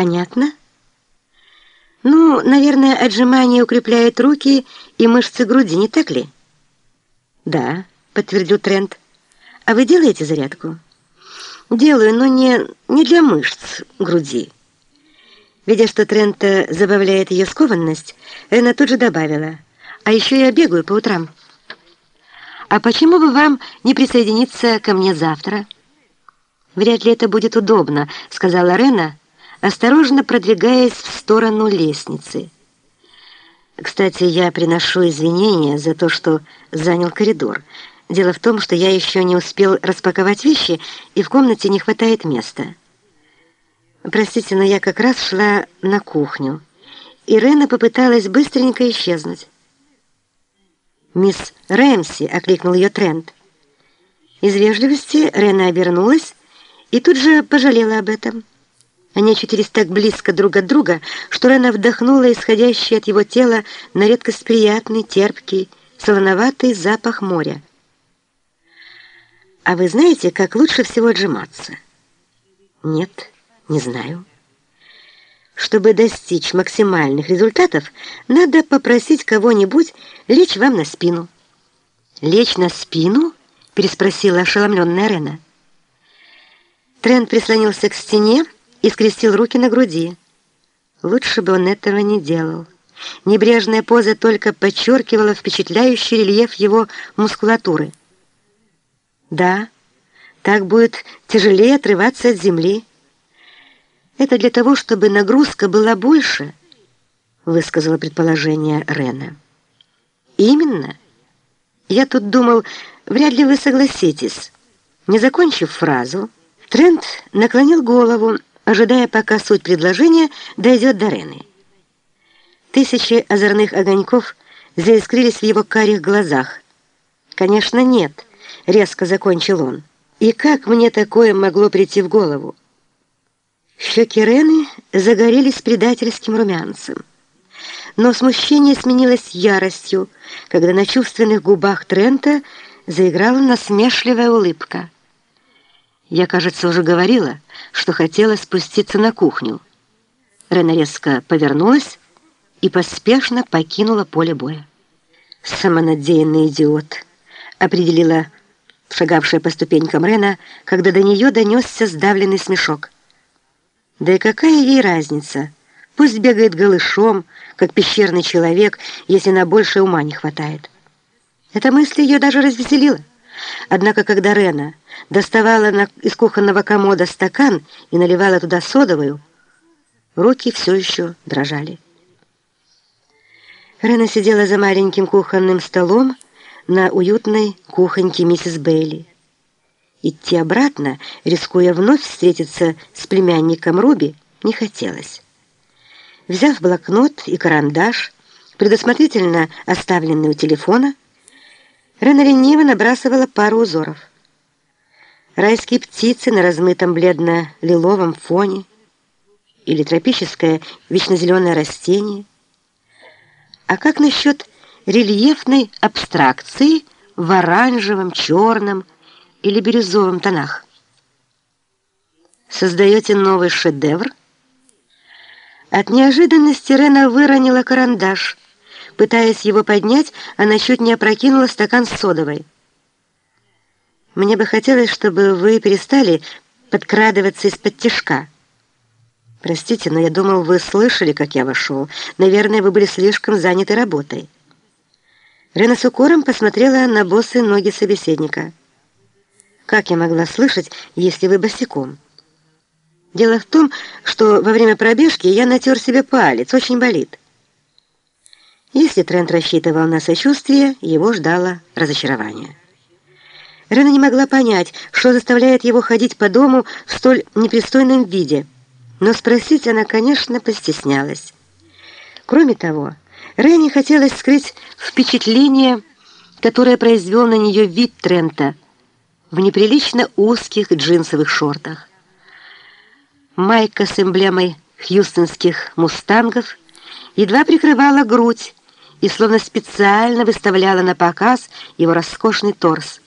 Понятно? Ну, наверное, отжимание укрепляет руки и мышцы груди, не так ли? Да, подтвердил Трент. А вы делаете зарядку? Делаю, но не, не для мышц груди. Видя, что Трента забавляет ее скованность, Рена тут же добавила. А еще я бегаю по утрам. А почему бы вам не присоединиться ко мне завтра? Вряд ли это будет удобно, сказала Рена, осторожно продвигаясь в сторону лестницы. Кстати, я приношу извинения за то, что занял коридор. Дело в том, что я еще не успел распаковать вещи, и в комнате не хватает места. Простите, но я как раз шла на кухню. Ирена попыталась быстренько исчезнуть. «Мисс Рэмси!» — окликнул ее Трент. Из вежливости Рена обернулась и тут же пожалела об этом. Они очутились так близко друг от друга, что Рена вдохнула исходящий от его тела на редкость приятный, терпкий, солоноватый запах моря. «А вы знаете, как лучше всего отжиматься?» «Нет, не знаю». Чтобы достичь максимальных результатов, надо попросить кого-нибудь лечь вам на спину. «Лечь на спину?» — переспросила ошеломленная Рена. Трент прислонился к стене, и скрестил руки на груди. Лучше бы он этого не делал. Небрежная поза только подчеркивала впечатляющий рельеф его мускулатуры. Да, так будет тяжелее отрываться от земли. Это для того, чтобы нагрузка была больше, высказала предположение Рена. Именно. Я тут думал, вряд ли вы согласитесь. Не закончив фразу, Трент наклонил голову, ожидая, пока суть предложения дойдет до Рены. Тысячи озорных огоньков заискрились в его карих глазах. «Конечно, нет», — резко закончил он. «И как мне такое могло прийти в голову?» Щеки Рены загорелись предательским румянцем. Но смущение сменилось яростью, когда на чувственных губах Трента заиграла насмешливая улыбка. Я, кажется, уже говорила, что хотела спуститься на кухню. Рена резко повернулась и поспешно покинула поле боя. «Самонадеянный идиот», — определила шагавшая по ступенькам Рена, когда до нее донесся сдавленный смешок. «Да и какая ей разница? Пусть бегает голышом, как пещерный человек, если на больше ума не хватает». Эта мысль ее даже развеселила. Однако, когда Рена доставала на, из кухонного комода стакан и наливала туда содовую, руки все еще дрожали. Рена сидела за маленьким кухонным столом на уютной кухоньке миссис Бейли. Идти обратно, рискуя вновь встретиться с племянником Руби, не хотелось. Взяв блокнот и карандаш, предусмотрительно оставленный у телефона, Рена лениво набрасывала пару узоров. Райские птицы на размытом бледно-лиловом фоне или тропическое вечнозеленое растение. А как насчет рельефной абстракции в оранжевом, черном или бирюзовом тонах? Создаете новый шедевр? От неожиданности Рена выронила карандаш – Пытаясь его поднять, она чуть не опрокинула стакан с содовой. «Мне бы хотелось, чтобы вы перестали подкрадываться из-под тишка». «Простите, но я думал, вы слышали, как я вошел. Наверное, вы были слишком заняты работой». Рена с укором посмотрела на босые ноги собеседника. «Как я могла слышать, если вы босиком?» «Дело в том, что во время пробежки я натер себе палец, очень болит». Если Трент рассчитывал на сочувствие, его ждало разочарование. Рена не могла понять, что заставляет его ходить по дому в столь непристойном виде, но спросить она, конечно, постеснялась. Кроме того, Рене хотелось скрыть впечатление, которое произвел на нее вид Трента в неприлично узких джинсовых шортах. Майка с эмблемой хьюстонских мустангов едва прикрывала грудь, и словно специально выставляла на показ его роскошный торс.